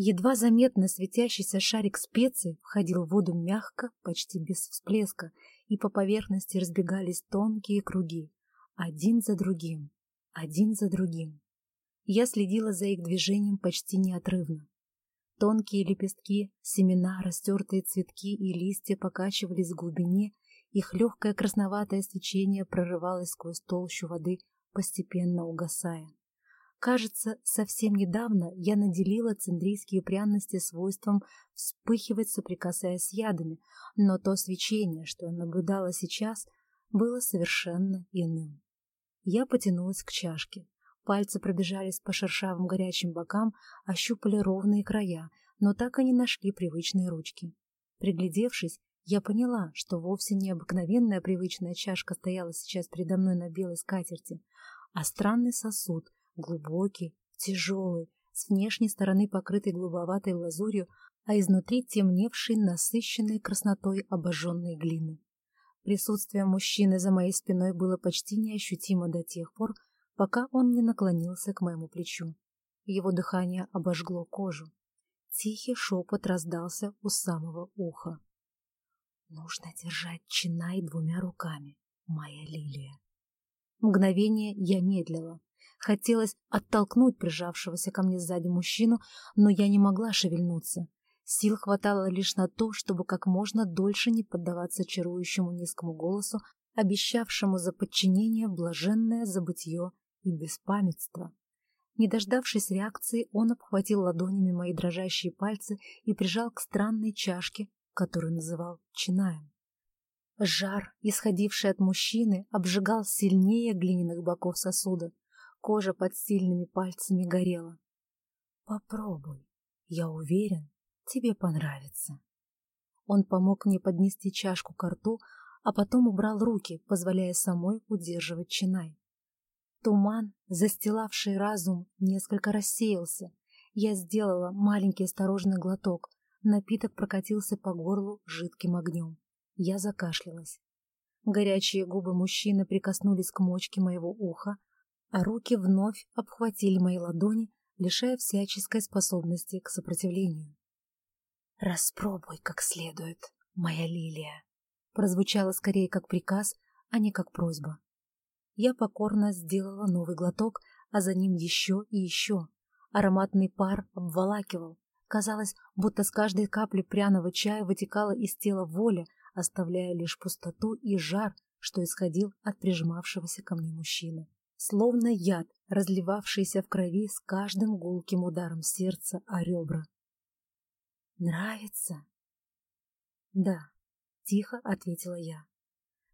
Едва заметно светящийся шарик специй входил в воду мягко, почти без всплеска, и по поверхности разбегались тонкие круги, один за другим, один за другим. Я следила за их движением почти неотрывно. Тонкие лепестки, семена, растертые цветки и листья покачивались в глубине, их легкое красноватое свечение прорывалось сквозь толщу воды, постепенно угасая. Кажется, совсем недавно я наделила цендрийские пряности свойством вспыхивать, соприкасаясь с ядами, но то свечение, что я наблюдала сейчас, было совершенно иным. Я потянулась к чашке. Пальцы пробежались по шершавым горячим бокам, ощупали ровные края, но так и не нашли привычные ручки. Приглядевшись, я поняла, что вовсе не обыкновенная привычная чашка стояла сейчас передо мной на белой скатерти, а странный сосуд, глубокий, тяжелый, с внешней стороны покрытый голубоватой лазурью, а изнутри темневший насыщенной краснотой обожженной глины. Присутствие мужчины за моей спиной было почти неощутимо до тех пор, пока он не наклонился к моему плечу. Его дыхание обожгло кожу. Тихий шепот раздался у самого уха. «Нужно держать Чинай двумя руками, моя лилия». Мгновение я медлила. Хотелось оттолкнуть прижавшегося ко мне сзади мужчину, но я не могла шевельнуться. Сил хватало лишь на то, чтобы как можно дольше не поддаваться чарующему низкому голосу, обещавшему за подчинение блаженное забытье и беспамятство. Не дождавшись реакции, он обхватил ладонями мои дрожащие пальцы и прижал к странной чашке, которую называл чинаем. Жар, исходивший от мужчины, обжигал сильнее глиняных боков сосуда. Кожа под сильными пальцами горела. «Попробуй. Я уверен, тебе понравится». Он помог мне поднести чашку к рту, а потом убрал руки, позволяя самой удерживать чинай. Туман, застилавший разум, несколько рассеялся. Я сделала маленький осторожный глоток. Напиток прокатился по горлу жидким огнем. Я закашлялась. Горячие губы мужчины прикоснулись к мочке моего уха, а руки вновь обхватили мои ладони, лишая всяческой способности к сопротивлению. «Распробуй как следует, моя лилия», прозвучало скорее как приказ, а не как просьба. Я покорно сделала новый глоток, а за ним еще и еще. Ароматный пар обволакивал. Казалось, будто с каждой капли пряного чая вытекала из тела воля, оставляя лишь пустоту и жар, что исходил от прижимавшегося ко мне мужчины. Словно яд, разливавшийся в крови с каждым гулким ударом сердца о ребра. «Нравится?» «Да», — тихо ответила я.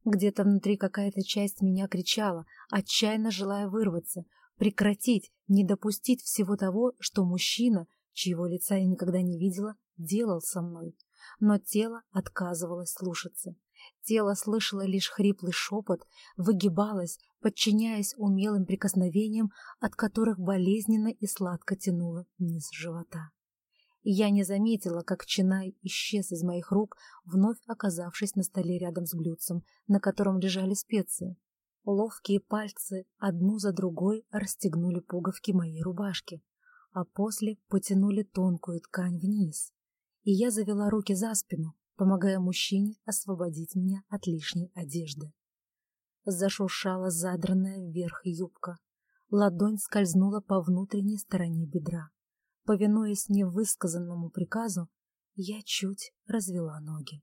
Где-то внутри какая-то часть меня кричала, отчаянно желая вырваться, прекратить, не допустить всего того, что мужчина, чьего лица я никогда не видела, делал со мной. Но тело отказывалось слушаться. Тело слышало лишь хриплый шепот, выгибалось, подчиняясь умелым прикосновениям, от которых болезненно и сладко тянуло низ живота я не заметила, как Чинай исчез из моих рук, вновь оказавшись на столе рядом с блюдцем, на котором лежали специи. Ловкие пальцы одну за другой расстегнули пуговки моей рубашки, а после потянули тонкую ткань вниз. И я завела руки за спину, помогая мужчине освободить меня от лишней одежды. Зашуршала задранная вверх юбка. Ладонь скользнула по внутренней стороне бедра. Повинуясь невысказанному приказу, я чуть развела ноги.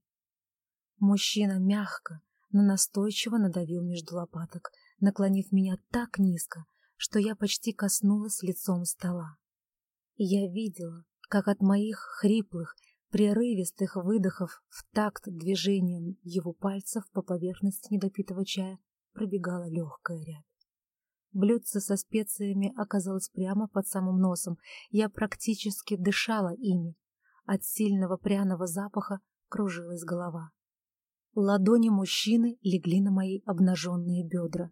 Мужчина мягко, но настойчиво надавил между лопаток, наклонив меня так низко, что я почти коснулась лицом стола. Я видела, как от моих хриплых, прерывистых выдохов в такт движением его пальцев по поверхности недопитого чая пробегала легкая рябь. Блюдце со специями оказалось прямо под самым носом. Я практически дышала ими. От сильного пряного запаха кружилась голова. Ладони мужчины легли на мои обнаженные бедра.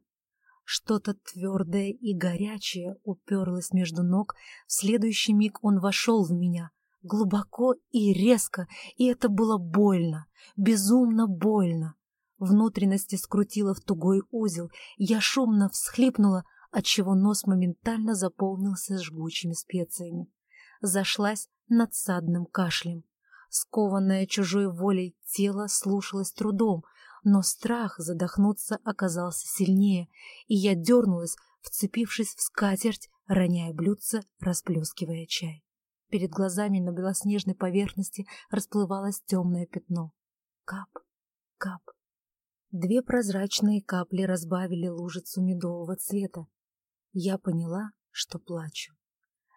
Что-то твердое и горячее уперлось между ног. В следующий миг он вошел в меня. Глубоко и резко, и это было больно, безумно больно. Внутренности скрутило в тугой узел. Я шумно всхлипнула, отчего нос моментально заполнился жгучими специями. зашлась надсадным кашлем. Скованное чужой волей тело слушалось трудом, но страх задохнуться оказался сильнее, и я дернулась, вцепившись в скатерть, роняя блюдце, расплескивая чай. Перед глазами на белоснежной поверхности расплывалось темное пятно. Кап, кап. Две прозрачные капли разбавили лужицу медового цвета. Я поняла, что плачу.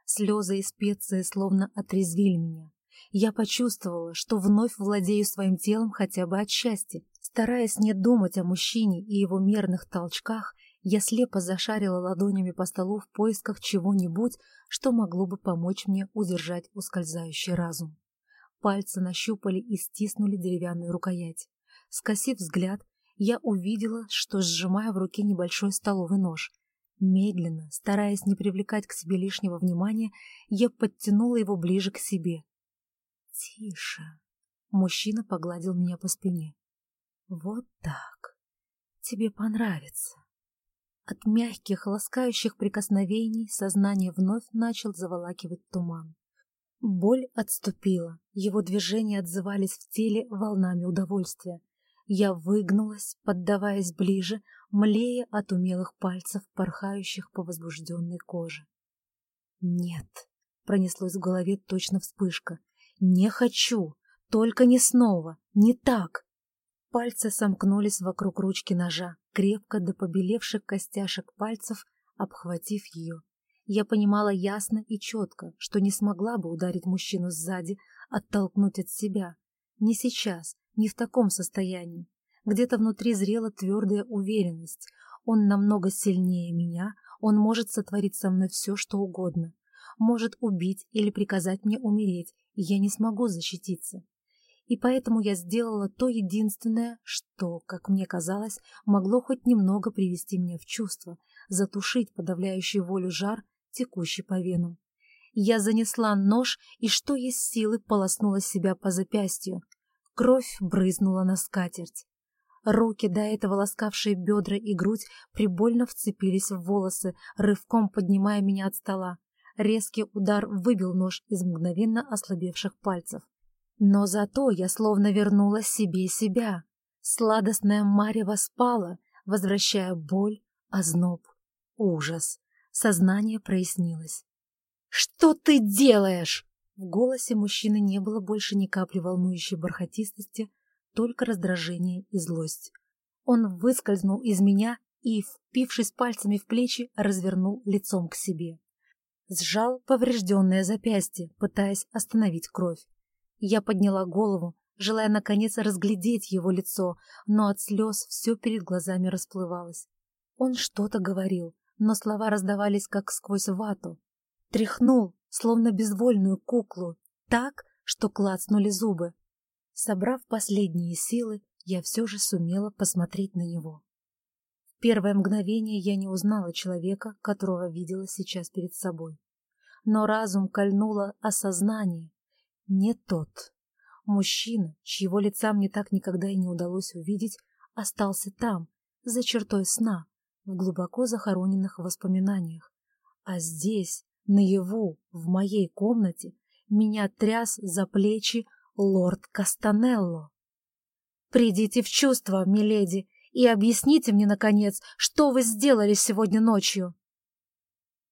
Слезы и специи словно отрезвили меня. Я почувствовала, что вновь владею своим телом хотя бы от счастья. Стараясь не думать о мужчине и его мерных толчках, я слепо зашарила ладонями по столу в поисках чего-нибудь, что могло бы помочь мне удержать ускользающий разум. Пальцы нащупали и стиснули деревянную рукоять. Скосив взгляд, я увидела, что сжимаю в руке небольшой столовый нож. Медленно, стараясь не привлекать к себе лишнего внимания, я подтянула его ближе к себе. «Тише!» Мужчина погладил меня по спине. «Вот так. Тебе понравится». От мягких, ласкающих прикосновений сознание вновь начал заволакивать туман. Боль отступила, его движения отзывались в теле волнами удовольствия. Я выгнулась, поддаваясь ближе, млея от умелых пальцев, порхающих по возбужденной коже. «Нет», — пронеслось в голове точно вспышка, — «не хочу, только не снова, не так». Пальцы сомкнулись вокруг ручки ножа, крепко до побелевших костяшек пальцев, обхватив ее. Я понимала ясно и четко, что не смогла бы ударить мужчину сзади, оттолкнуть от себя. Не сейчас, не в таком состоянии. Где-то внутри зрела твердая уверенность. Он намного сильнее меня, он может сотворить со мной все, что угодно. Может убить или приказать мне умереть, и я не смогу защититься и поэтому я сделала то единственное, что, как мне казалось, могло хоть немного привести меня в чувство, затушить подавляющий волю жар, текущий по венам. Я занесла нож и, что есть силы, полоснула себя по запястью. Кровь брызнула на скатерть. Руки, до этого ласкавшие бедра и грудь, прибольно вцепились в волосы, рывком поднимая меня от стола. Резкий удар выбил нож из мгновенно ослабевших пальцев. Но зато я словно вернула себе себя. Сладостная марево спала, возвращая боль, озноб, ужас. Сознание прояснилось. «Что ты делаешь?» В голосе мужчины не было больше ни капли волнующей бархатистости, только раздражение и злость. Он выскользнул из меня и, впившись пальцами в плечи, развернул лицом к себе. Сжал поврежденное запястье, пытаясь остановить кровь. Я подняла голову, желая наконец разглядеть его лицо, но от слез все перед глазами расплывалось. Он что-то говорил, но слова раздавались как сквозь вату. Тряхнул, словно безвольную куклу, так, что клацнули зубы. Собрав последние силы, я все же сумела посмотреть на него. В первое мгновение я не узнала человека, которого видела сейчас перед собой. Но разум кольнуло осознание, не тот. Мужчина, чьего лица мне так никогда и не удалось увидеть, остался там, за чертой сна, в глубоко захороненных воспоминаниях. А здесь, наяву, в моей комнате, меня тряс за плечи лорд Кастанелло. «Придите в чувство, миледи, и объясните мне, наконец, что вы сделали сегодня ночью!»